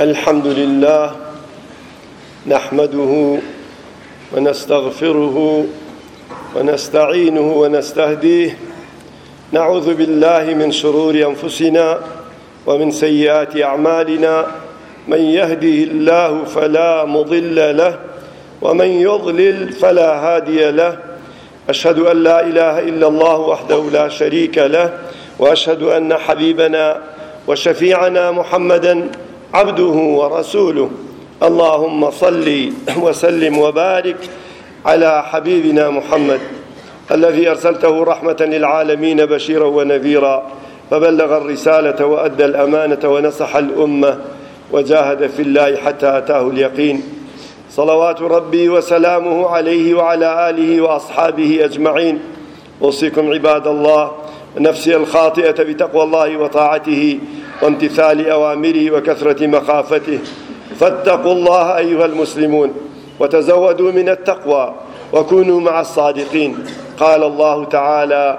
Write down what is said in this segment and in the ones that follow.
الحمد لله نحمده ونستغفره ونستعينه ونستهديه نعوذ بالله من شرور أنفسنا ومن سيئات أعمالنا من يهده الله فلا مضل له ومن يضلل فلا هادي له أشهد أن لا إله إلا الله وحده لا شريك له وأشهد أن حبيبنا وشفيعنا محمدًا عبده ورسوله اللهم صل وسلم وبارك على حبيبنا محمد الذي أرسلته رحمة للعالمين بشيرا ونذيرا فبلغ الرسالة وأدى الأمانة ونصح الأمة وجاهد في الله حتى أتاه اليقين صلوات ربي وسلامه عليه وعلى آله وأصحابه أجمعين أوصيكم عباد الله نفسي الخاطئة بتقوى الله وطاعته وامتثال أوامره وكثرة مخافته فاتقوا الله أيها المسلمون وتزودوا من التقوى وكونوا مع الصادقين قال الله تعالى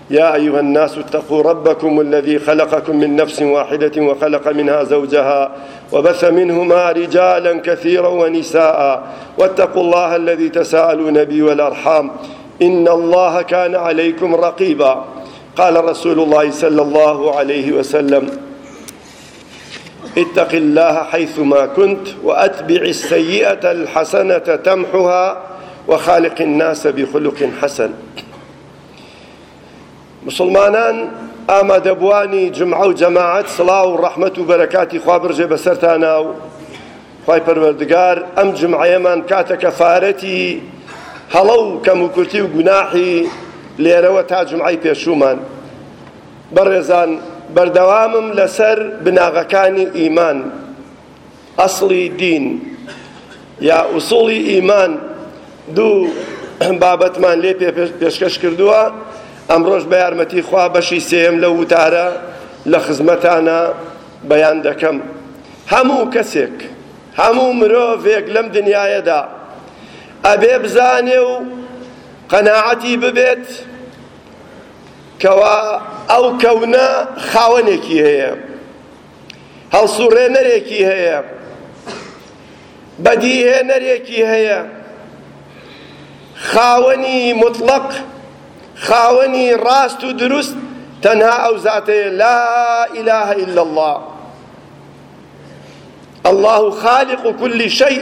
يا أيها الناس اتقوا ربكم الذي خلقكم من نفس واحدة وخلق منها زوجها وبث منهما رجالا كثيرا ونساء واتقوا الله الذي تساءلون به والأرحام إن الله كان عليكم رقيبا قال رسول الله صلى الله عليه وسلم اتق الله حيثما كنت وأتبع السيئة الحسنة تمحها وخالق الناس بخلق حسن مسلمانان ئامادەبوانی جمعە و جەماعەت سڵاو و ڕەحمەت و بەرەکاتی خوا بڕژێ بەسەرتانا و خوای پەروەردگار ئەم جمعەیەمان کاتە کەفارەتی هەڵە و کەموکورتی و گوناحی لێرەوە تا جمعەی پێشوومان بەڕێزان بەردەوامم لەسەر بناغەکانی ئیمان ئەسڵی دین یا ئوسوڵی ئیمان دوو بابەتمان لێ پێشکەش کردووە ئەمڕۆش بە یارمەتی خوا بەشی سێم لە وتارە لە خزمەتانە بەیان دەکەم هەموو کەسێک هەموو مرۆڤێک لەم دنیاەدا ئەبێ بزانێ و قەناعەتی ببێت کەوا ئەو کەونە خاوەنێکی هەیە هەڵسوڕێنەرێکی هەیە، بەدیهێنەرێکی هەیە، خاوەنی موتڵەق، خاوەنی ڕاست و دروست تەنها ئەو زاتەیە، لا ئیلە ئیلا اللە، اللە خالق کل شیء.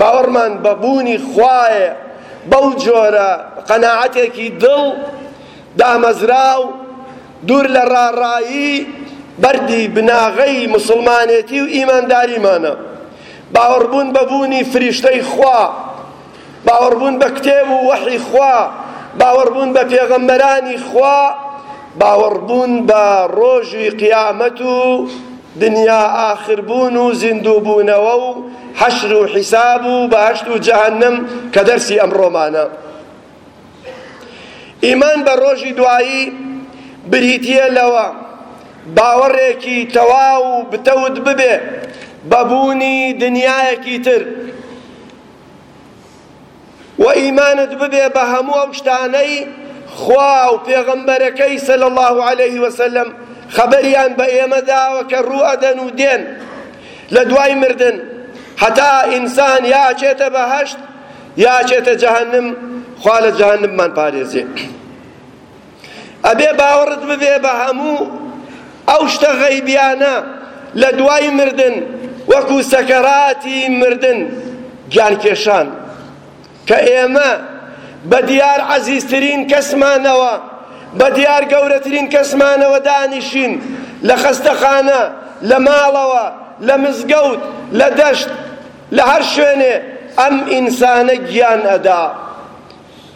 باوەڕمان بە بوونی خوایە بەو جۆرە قەناعەتێکی دڵ دامەزراو دوور لە ڕاڕایی بەردی بناغەی موسڵمانێتی و ئیمانداریمانە باوەڕبوون بە بوونی فریشتەی خوا باوەڕبوون بە کتێب و وەحی خوا باوەڕبوون بە پێغەمبەرانی خوا باوەڕبوون بە ڕۆژی قیامەت و دنیا ئاخر بوون و زیندوو بوونەوە و حەشر و حیساب و بەهەشت و جەهەنم کە دەرسی ئەمڕۆمانە ئیمان بە ڕۆژی دوایی بریتیە لەوە باوەڕێکی تەواو و بتەوت ببێ بە بوونی دنیایەکی تر وە ئیمانت ببێ بە هەموو ئەو شتانەی خوا و پێغەمبەرەکەی صلی اللە علیە وسلم خەبەریان بە ئێمە داوە کە ڕوو ئەدەن و دێن لە دوای مردن هەتا ئینسان یا ئەچێتە بەهەشت یا ئەچێتە جەهەنم خوا لە جەهەنممان پارێزێ ئەبێ باوەڕت ببێ بە هەموو ئەو شتە غەیبیانە لە دوای مردن وەکو سەکەراتی مردن گیان کێشان کە ئێمە بە دیار عەزیزترین کەسمانەوە بە دیار گەورەترین کەسمانەوە دانیشین لە خەستەخانە لە ماڵەوە لە مزگەوت لە دەشت لە هەر شوێنێ ئەم ئینسانە گیان ئەدا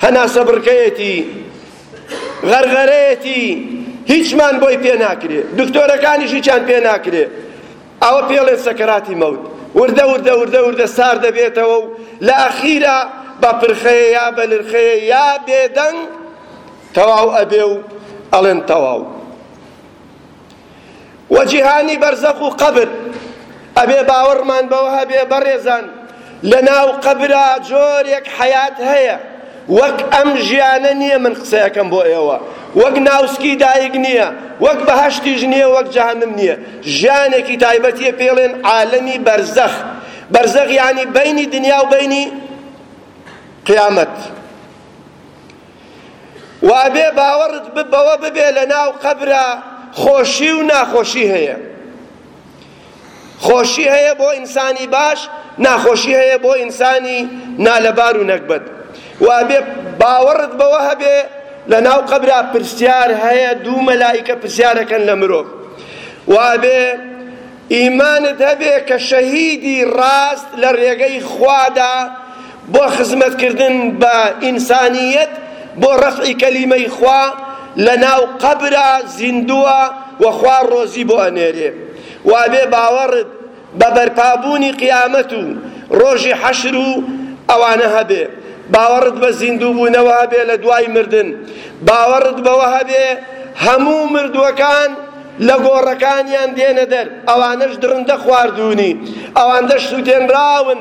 هەناسەبڕکەیەتی، غەرغەرەیەتی، هیچمان بۆی پێ ناکرێ، دکتۆرەکانیش هیچیان پێ ناکرێ، ئەوە پێڵێن سەکەراتی مەوت، وردە وردە وردە وردە سارد دەبێتەوە و لە ئەخیرا بە پرخەیە یا بە نرخەیە یا بێدەنگ تەواو ئەبێ و ئەڵێن تەواو. و جیهانی بەرزەخ و قەبر ئەبێ باوەڕمان بەوە هەبێ بەڕێزان لەناو قەبرا جۆرێک حەیات هەیە وەک ئەم ژیانە نییە من قسەیەکەم بۆ ئێوە وەک ناوسکی دایک نییە وەک بەهشتیش نییە وەک جەهەنم نییە ژیانێکی تایبەتیە پێڵێن عالەمی بەرزەخ بەرزەخ یعنی بینی دنیا و بینی قیامەت و ئەبێ باوەڕت بەوە ببێ لە ناو قەبرا خۆشی و ناخۆشی هەیە خۆشی هەیە بۆ ئینسانی باش ناخۆشی هەیە بۆ ئینسانی نالەبار و نەگبەت و ئەبێ باوەڕت بەوە هەبێ لە ناو قەبرا پرسیار هەیە دوو مەلایکە پرسیارەکەن لە مرۆڤ و ئەبێ ئیمانت هەبێ کە شەهیدی ڕاست لە ڕێگەی خوادا بۆ خزمەت کردن بە ئینسانیەت بۆ ڕەفعی کەلیمەی خوا لە ناو قەبرا زیندووە و خوا ڕۆزی بۆ ئەنێرێ وابێ باوەڕت بە بەرپابوونی قیامەت و ڕۆژی حەشر و ئەوانە هەبێ باوەڕت بە زیندووبوونەوە هەبێ لە دوای مردن باوەڕت بەوە هەبێ هەموو مردووەکان لە گۆڕەکانیان دێنە دەر ئەوانەش درندە خواردوونی ئەواندەش سووتێنراون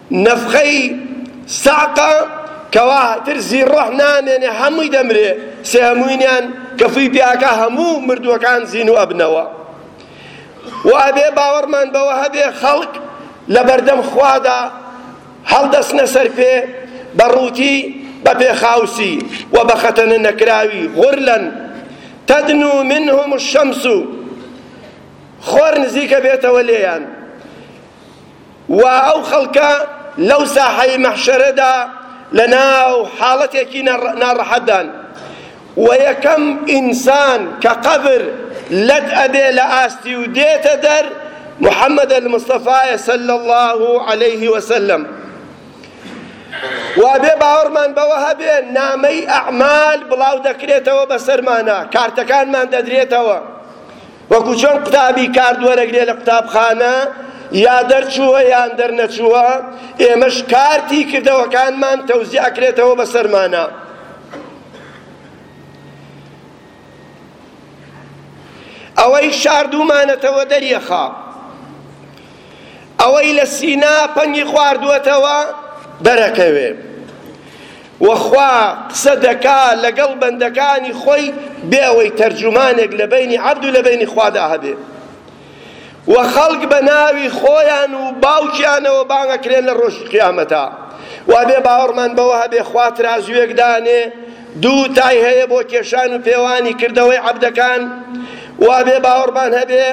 نەفخەی سەعقە کەوا تر زی ڕۆح نامێنێ هەمووی دەمرێ سێ هەمووینیان کە فوی پیاکە هەموو مردووەکان زین و ئەبنەوە و ئەبێ باوەڕمان بەوە هەبێ خەڵک لە بەردەم خوادا هەڵدەستنە سەر پێ بە ڕووتی بە پێخاوسی و بە خەتەنە نەکراوی غورلەن تەدنو منهم الشەمس خۆر نزیکە بێتەوە لێیان و ئەو خەڵکە لەو ساحەی مەحشەرەدا لەناو حاڵەتێکی ناڕەحەتدان و یەکەم ئینسان کە قەبر لەت ئەبێ لە ئاستی و دێتە دەر محمد المصطفی صلی الله علیه وسلم وابێ باوەڕمان بەوە هەبێ نامەی ئەعمال بڵاو دەکرێتەوە بەسەرمانە کارتەکانمان دەدرێتەوە وەکو چۆن قوتابی کارد وەرەگرێ لە قوتابخانە یا دەرچووە یان دەرنەچووە، ئێمەش کارتی کردەوەکانمان تەوزیع ئەکرێتەوە بەسەرمانا. ئەوەی شاردوومانەتەوە دەریەخا. ئەوەی لە سینا پەنگی خواردووەتەوە دەرەکەوێ و خوا قسە دەکا لەگەڵ بەندەکانی خۆی بێ ئەوەی تەرجومانێک لە بینی عەبد و لە بینی خوادا هەبێ و خەڵک بە ناوی خۆیان و باوکیانەوە بانگەکرێن لە ڕۆژی قیامەتە وابێ باوەڕمان بەوە هەبێ خوا ترازوێک دانێ دوو تای هەیە بۆ کێشان و پێوانی کردەوەی عەبدەکان وابێ باوەڕمان هەبێ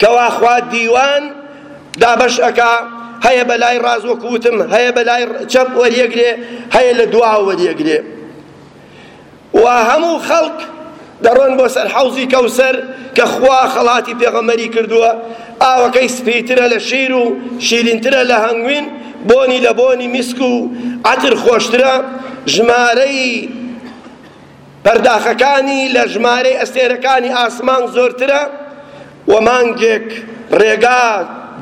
کوا خوا دیوان دابەش ئەکا هەیە بە لای ڕاز وەکو وتم هەیە بە لای چەپ وەریەگرێ هەیە لە دوا وەریەگرێ و هەموو خەڵک دەڕۆن بۆ سەر حەوزی کەوسەر کە خوا خەڵاتی پێغەمەری کردووە ئاوەکەی سپیترە لە شیر و شیرینترە لە هەنگوین بۆنی لە بۆنی میسک و عەتر خۆشترە ژمارەی پەرداخەکانی لە ژمارەی ئەستێرەکانی ئاسمان زۆرترە و مانگێک ڕێگا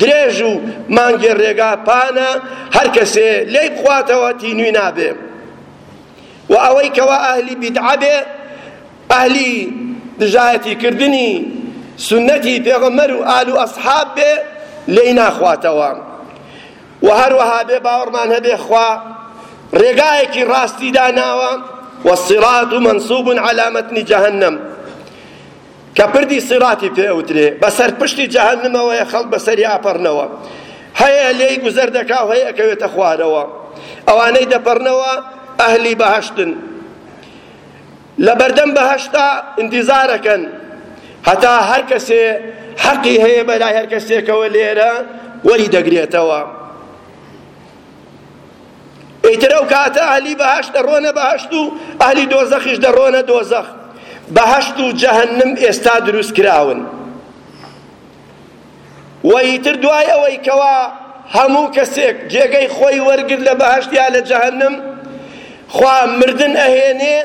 درێژ و مانگێ ڕێگا پانە هەر کەسێ لێی بخواتەوە تینوی نابێ و ئەوەی کەوا ئەهلی بیدعە بێ ئەهلی دژایەتی کردنی سنەتی پێغەمبەر و ئال و ئەصحاب بێ لێی ناخواتەوە وە هەروەها بێ باوەڕمان هەبێ خوا ڕێگایەکی ڕاستی داناوە والصراط منصوب على متن جهنم کە پردی سیراتی پێ ئەوترێ بەسەر پشتی جەهەنمەوەیە خەڵک بەسەری ئاپەڕنەوە هەیە لێی گوزەر دەکا و هەیە ئەکەوێتە خوارەوە ئەوانەی دەپەڕنەوە ئەهلی بەهەشتن لەبەردەم بەهەشتا ئینتیزارەکەن هەتا هەرکەسێ حەقی هەیە بەلای هەرکەسێکەوە لێرە وەری دەگرێتەوە ئیتر ئەو کاتە ئەهلی بەهەشت دەڕۆنە بەهەشت و ئەهلی دۆزەخیش دەڕۆنە دۆزەخ بەهەشت و جەهەنم ئێستا دروست کراون وە ئیتر دوای ئەوەی کەوا هەموو کەسێک جێگەی خۆی وەرگرت لە بەهەشت یا لە جەهەنم خوا مردن ئەهێنێ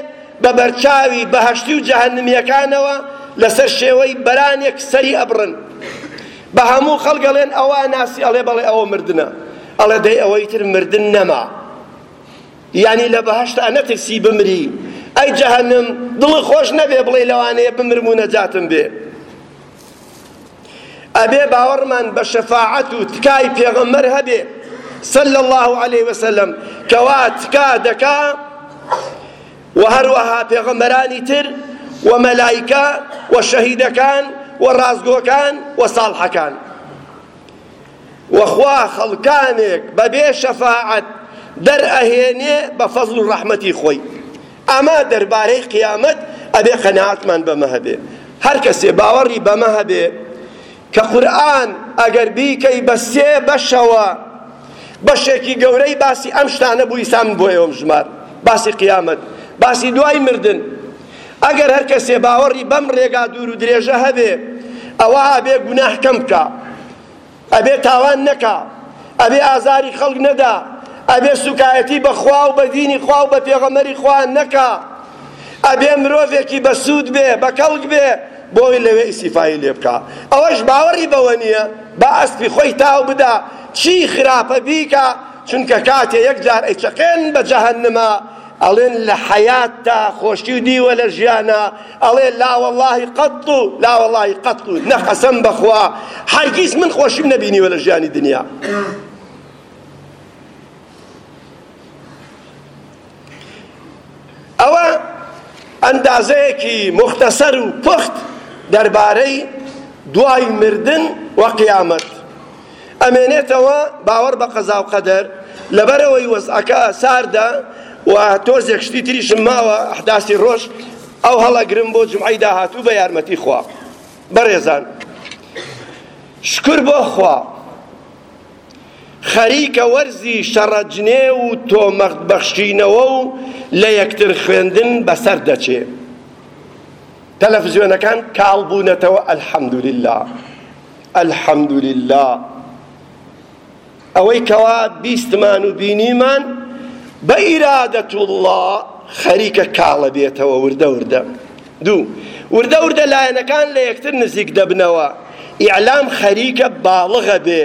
بە بەرچاوی بەهەشتی و جەهەنمیەکانەوە لەسەر شێوەی بەرانێک سەری ئەبڕن بە هەموو خەڵک ئەڵێن ئەوە ناسی ئەڵێ بەڵێ ئەوە مردنە ئەڵێ دەی ئەوەی تر مردن نەما یعنی لە بەهەشتا نەترسی بمری ئەی جەهەنم دڵی خۆش نەبێ بڵێ لەوانەیە بمرم و نەجاتم بێ ئەبێ باوەڕمان بە شەفاعەت و تکای پێغەمبەر هەبێ صلی الله علیه وسلم کەوا تکا دەکا و هەروەها پێغەمبەرانی تر و مەلایکە و شەهیدەکان و ڕازگۆکان و ساڵحەکان وەخوا خەڵکانێک بەبێ شەفاعەت دەرئەهێنێ بە فەزڵ و ڕەحمەتی خۆی ئەمە دەربارەی قیامەت ئەبێ قەناعەتمان بەمە هەبێ هەر کەسێ باوەڕی بەمە هەبێ کە قورئان ئەگەر بیکەی بە سێ بەشەوە بەشێکی گەورەی باسی ئەم شتانە بوو ئیسا من بۆ ئێوەم ژمار باسی قیامەت باسی دوای مردن ئەگەر هەر کەسێ باوەڕی بەم ڕێگا دوور و درێژە هەبێ ئەوە ئەبێ گوناه کەم بکە ئەبێ تاوان نەکا ئەبێ ئازاری خەڵک نەدا ئەبێ سوکایەتی بە خوا و بە دینی خوا و بە پێغەمبەری خوا نەکا ئەبێ مرۆڤێکی بەسوود بێ بە کەڵک بێ بۆی لەوێ ئیسیفایی لێ بکا ئەوەش باوەڕی بەوە نییە با ئەسپی خۆی تاو بدا چی خراپە بیکا چونکە کاتێ یەک جار ئەیچەقێن بە جەهەنما ئەڵێن لە حەیاتدا خۆشیو دیوە لە ژیانا ئەڵێ لاوەڵڵاهی قەت و لاوەڵڵاهی قەت و نە قەسەم بەخوا هەرگیز من خۆشیم نەبینیوە لە ژیانی دنیا ئەوە ئەندازەیەکی مختەسەر و پخت دەربارەی دوای مردن و قیامەت ئەمێنێتەوە، باوەڕ بە قەزا و قەدەر، لەبەرئەوەی وەزعەکە ساردە و تۆزێک شتی تریشم ماوە، ئەحداسی ڕۆژ ئەو هەڵەگرم بۆ جومعەی داهاتوو بە یارمەتی خوا. بەڕێزان شکر بۆ خوا خەریکە وەرزی شەڕەجنێو و تۆمەخت بەخشینەوە و لە یەکتر خوێندن بەسەر دەچێ تەلەفزیۆنەکان کاڵ بوونەتەوە الحمدللە. الحمد للە ئەوەی کەوا بیستمان و بینیمان بە ئیرادەت اللە خەریکە کاڵە بێتەوە وردە وردە دوو وردە وردە لایەنەکان لە یەکتر نزیک دەبنەوە ئیعلام خەریکە باڵغە بێ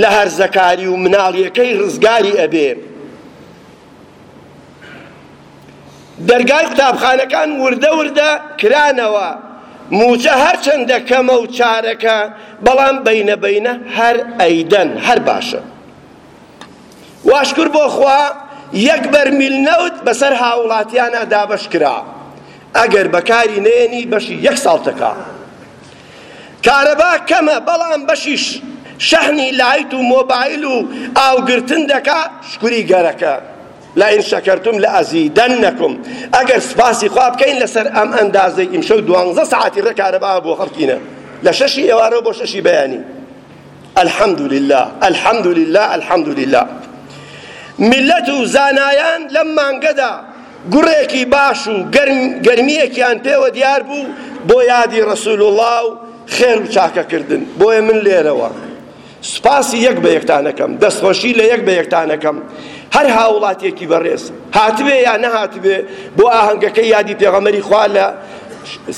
لە هەرزەکاری و مناڵیەکەی ڕزگاری ئەبێ دەرگای قوتابخانەکان وردە وردە کرانەوە، مووچە هەرچەندە کەمە و چارەکە، بەڵام بەینە بەینە هەر ئەیدەن، هەر باشە. وا شکر بۆ خوا یەک بەرمیل نەوت بەسەر هاووڵاتییانا دابەش کرا، ئەگەر بەکاری نەیەنی بەشی یەک ساڵ تەکا. کارەبا کەمە، بەڵام بەشی شەحنی لایت و مۆبایل و ئاوگرتن دەکا، شکوری گەرەکە. لئن شکرتم لازیدنکم ئەگەر سوپاسی خوا بکەین لەسەر ئەم ئەندازەی ئیمشەو دوانزە سەعاتی ڕێک کارەبا بۆ خەڵکینە لە شەشی ئێوارەوە بۆ شەشی بەیانی الحمدللە الحمدللە الحمدللە ملت و زانایان لەم مانگەدا گوڕێکی باش و گەرمیەکیان پێوە دیار بوو بۆ یادی ڕسول وڵا و خێر و چاکەکردن بۆیە من لێرەوە سوپاسی یەک بە یەکتان ئەکەم، دەستخۆشی لە یەک بە یەکتان ئەکەم، هەر هاوڵاتیەکی بەڕێز هاتبێ یا نەهاتبێ بۆ ئاهەنگەکەی یادی پێغەمبەری خوا لە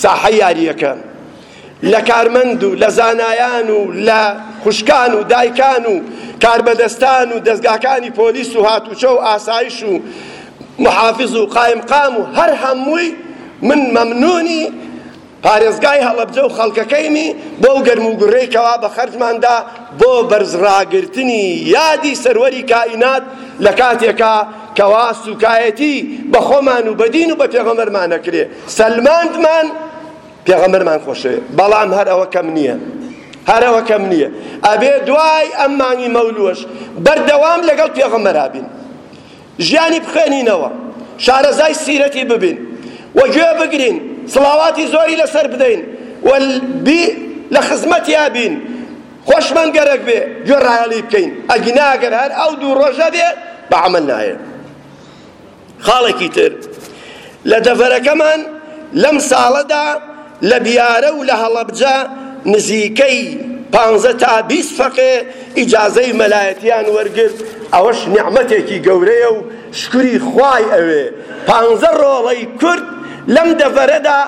ساحەی یاریەکە لە کارمەند و لە زانایان و لە خوشکان و دایکان و کاربەدەستان و دەزگاکانی پۆلیس و هاتوچۆ و ئاسایش و محافظ و قایم قام و هەر هەمووی من مەمنونی پارێزگای هەڵەبجە و خەڵکەکەیمی بۆ ئەو گەرموگوڕەی کەوا بە خەرجمان دا بۆ بەرز ڕاگرتنی یادی سەروەری کائینات لە کاتێکا کەوا سوکایەتی بە خۆمان و بە دین و بە پێغەمبەرمان ئەکرێ سەلماندمان پێغەمبەرمان خۆشەوێ بەڵام هەر ئەوە کەم نییە هەر ئەوە کەم نییە ئەبێ دوای ئەم مانگی مەولوەش بەردەوام لەگەڵ پێغەمبەرا بین ژیانی بخوێنینەوە شارەزای سیرەتی ببین و گوێ بگرین سڵاواتی زۆری لەسەر بدەین و بی لە خزمەتیا بین خۆشمان گەرەک بێ گوێ ڕایەڵی بکەین ئەگینا ئەگەر هەر ئەو دوو ڕۆژە بێ بە عمل نایە خاڵێکی تر لە دەڤەرەکەمان لەم ساڵەدا لە بیارە و لە هەڵەبجە نزیکەی پانزە تا بیست فەقێ ئیجازەی مەلایەتیان وەرگرت، ئەوەش نیعمەتێکی گەورەیە و شکری خوای ئەوێ، پانزە ڕۆڵەی کورد لەم دەڤەرەدا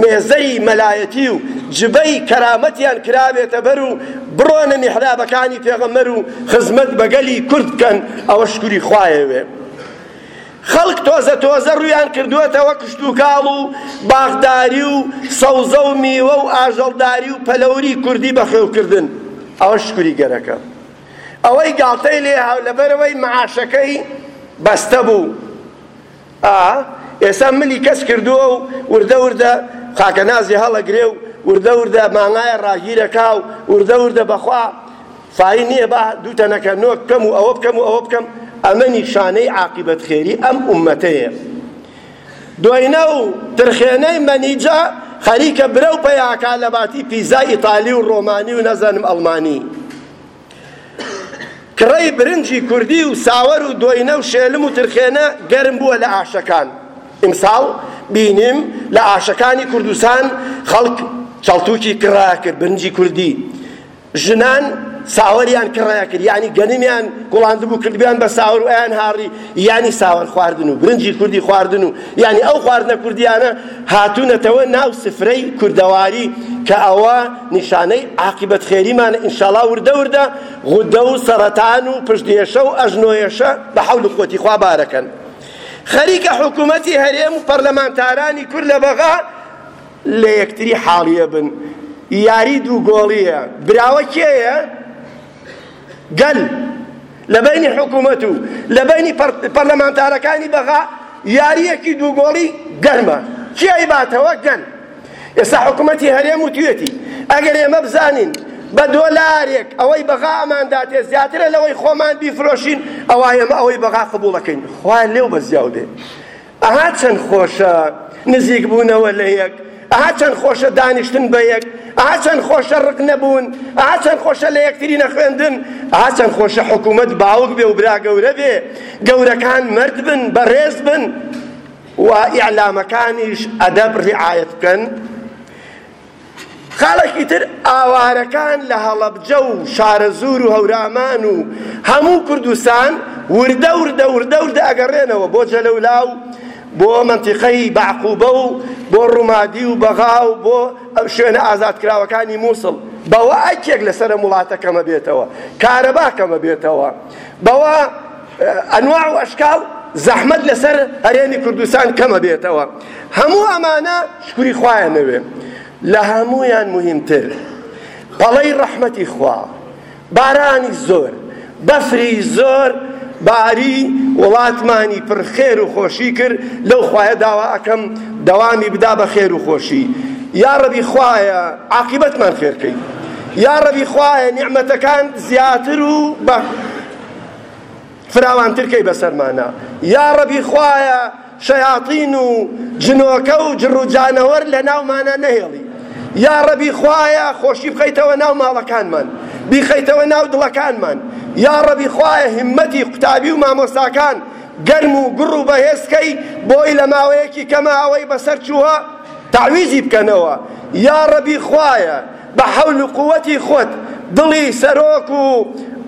مێزەی مەلایەتی و جبەی کەرامەتیان کراوێتە بەر و بڕۆنە میحرابەکانی پێغەمبەر و خزمەت بە گەلی کورد بکەن، ئەوەش شکری خوای ئەوێ. خەڵک تۆزە تۆزە ڕوویان کردووەتەوە کشتوکاڵ و باخداری و سەوزە و میوە و ئاژەڵداری و پەلەوری کوردی بەخێوکردن، ئەوە شکوری گەرەکە. ئەوەی گاڵتەی لێهاو لەبەرئەوەی معاشەکەی بەستە بوو، ئا ئێستا ملی کەچ کردووە و وردە وردە خاکەنازی هەڵەگرێ و وردە وردە مانگایە ڕاگیرەکا و وردە وردە بەخوا فای نیە با دوو تەنەکە نۆک بکەم و ئەوە بکەم و ئەوە بکەم ئەمە نیشانەی عاقیبەت خێری ئەم ئومەتەیە دوینە و ترخێنەی مەنیجا خەریکە برە و پەیاکا لە باتی پیزا ئیتالی و ڕۆمانی و نەزانم ئەڵمانی کڕەی برنجی کوردی و ساوەر و دۆینە و شێلم و ترخێنە گەرم بووە لە ئاشەکان ئیمساڵ بینیم لە ئاشەکانی کوردستان خەڵک چەڵتوکی کڕە کرد برنجی کوردی ژنان ساوەریان کڕەیە کرد یانی گەنمیان کوڵاندبوو کردبیان بە ساوەر و ئەیان هاڕی یانی ساوەر خواردن و برنجی کوردی خواردن و یانی ئەو خواردنە کوردیانە هاتوونەتەوە ناو سفرەی کوردەواری کە ئەوە نیشانەی عاقبەت خێریمانە ئینشاڵا وردە وردە غودە و سەرەتان و پشتێشە و ئەژنۆیەشە بە حەول و قوتی خوا بارەکەن خەریکە حکوومەتی هەرێم و پەرلەمانتارانی کورد لە بەغا لەیەکتری حاڵی ئەبن یاری دوو گۆڵیە براوە کێیە گەل لەبەینی حکومەت و لەبەینی پەرلەمانتارەکانی بەغا یاریەکی دوو گۆڵی گەرمە کێی باتەوە گەل ئێستا حکومەتی هەرێم و توێتی ئەگەر ئێمە بزانین بە دۆلارێک ئەوەی بەغا ئەمانداتێ زیاترە لەوەی خۆمان بیفرۆشین ئەوە ئێمە ئەوەی بەغا قبوڵەکەین خوا لێو بەزیاو بێ ئەها چەند خۆشە نزیک بوونەوە لە یەک، ئەها چەند خۆشە دانیشتن بە یەک، ئەها چەند خۆشە ڕق نەبوون، ئەها چەند خۆشە لە یەکتری نەخوێندن، ئەها چەند خۆشە حکوومەت باوک بێ و برا گەورە بێ، گەورەکان مەرد بن، بەڕێز بن و ئیعلامەکانیش ئەدەب ڕیعایەت بکەن. خاڵێکی تر، ئاوارەکان لە هەڵەبجە و شارەزوور و هەورامان و هەموو کوردستان وردە وردە وردە وردە ئەگەڕێنەوە بۆ جەلەولا و بۆ مەنتیقەی بەعقوبە و بۆ ڕومادی و بەغا و بۆ شوێنە ئازادکراوەکانی موسڵ بەوە ئەرکێک لەسەرم وڵاتە کەمەبێتەوە کارەبا کەمەبێتەوە بەوە ئەنواع و ئەشکال زەحمەت لەسەر هەرێمی کوردستان کەمە بێتەوە هەموو ئەمانە شکری خوایە نەوێ لە هەموویان مهمتر پەڵەی ڕەحمەتی خوا بارانی زۆر بەفری زۆر باری وڵاتمانی پر خێر و خۆشی کرد لەو خوایە داوا ئەکەم دەوامی بدا بە خێر و خۆشی یا ڕەبی خوایە عاقبەتمان خێرکەی یا ڕەبی خوایە نیعمەتەکان زیاتر و بە فراوانتر کەی بەسەرمانا یاڕەبی خوایە شەیاتین و جنۆکە و جڕوجانەوەر لە ناومانە نەهێڵی یاڕەبی خوایە خۆشی بخەیتەوە ناو ماڵەکانمان بیخەیتەوە ناو دڵەکانمان یاڕەبی خوایە هیمەتی قوتابی و مامۆستاکان گەرم و گوڕ و بەهێزکەی بۆی لە ماوەیەکی کەمە ئەوەی بەسەر چووە تعویزی بکەنەوە یاڕەبی خوایە بە حەول و قووەتی خۆت دڵی سەرۆک و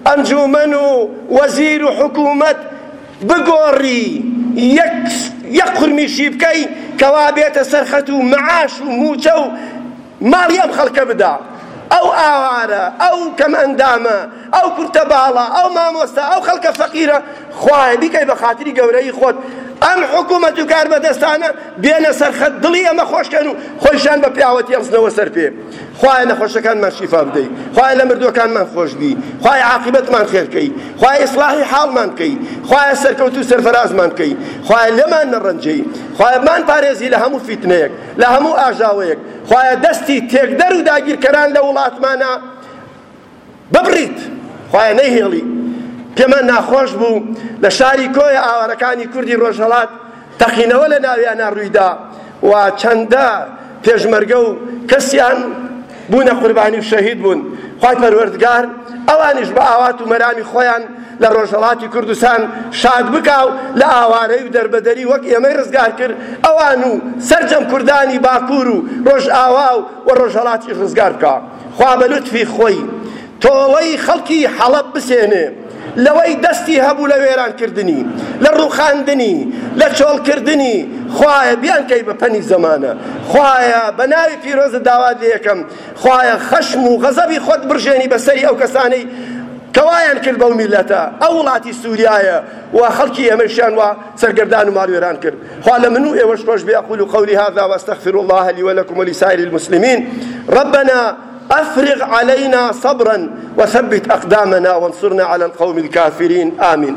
ئەنجوومەن و وەزیر و حکوومەت بگۆڕی، یەک یەک قورمی شی بکەی کەوا بێتە سەر خەت و مەعاش و مووچە و ماڵی ئەم خەڵکە بدا. ئەو ئاوارە، ئەو کەمئەندامە، ئەو کورتە باڵا ئەو مامۆستا ئەو خەڵکە فەقیرە خوایە بیکەی بە خاتری گەورەی خۆت ئەم حکوومەت و کاربەدەستانە بێنە سەرخەت دڵی ئەمە خۆشکەن و خۆشیان بە پیاوەتی ئەمسنەوە سەر پێ خوایە نەخۆشەکانمان شیفا بدەی خوایە لە مردوەکانمان خۆشبی خوایە عاقبەتمان خێرکەی خوایە ئیسلاحی حاڵمان بکەی خوایە سەرکەوت و سەرفرازمان بکەی خوایە لێمان نەڕەنجەی خوایە بمان پارێزی لە هەموو فیتنەیەک لە هەموو ئاژاوەیەک خوایە دەستی تێکدەر و داگیرکەران لە وڵاتمانە ببڕیت خوایە نەیهێڵی. پێمان ناخۆش بوو لە شاری کۆیە ئاوارەکانی کوردی ڕۆژهەڵات تەقینەوە لە ناویانا ڕوویدا و چەندە پێشمەرگە و کەسیان بوونە قوربانی و شەهید بوون خوای پەروەردگار ئەوانیش بە ئاوات و مەرامی خۆیان لە ڕۆژهەڵاتی کوردستان شاد بکا و لە ئاوارەی و دەربەدەری وەک ئێمەی ڕزگار کرد ئەوان و سەرجەم کوردانی باکوور و ڕۆژئاوا و ڕۆژهەڵاتیش ڕزگار بکا خوا بە لوتفی خۆی تۆڵەی خەڵکی حەڵەب بسێنێ لەوەی دەستی هەبوو لە وێرانکردنی لە ڕوخاندنی لە چۆڵکردنی خوایە بیانکەی بە پەنی زەمانە خوایە بە ناوی پیرۆزە داوات لێ یەکەم خوایە خەشم و غەزەبی خۆت بڕژێنی بەسەری ئەو کەسانەی کەوایان کرد بەو میلەتە ئەو وڵاتی سووریایە و خەڵکی ئێمەشیان وا سەرگەردان و ماڵوێران کرد خوا لە من و ئێوەش پۆش بێقول و قولی هذا واستغفر الله لي ولكم ولسائر المسلمين ربنا أفرغ علينا صبرا وثبت أقدامنا وانصرنا على القوم الكافرين آمين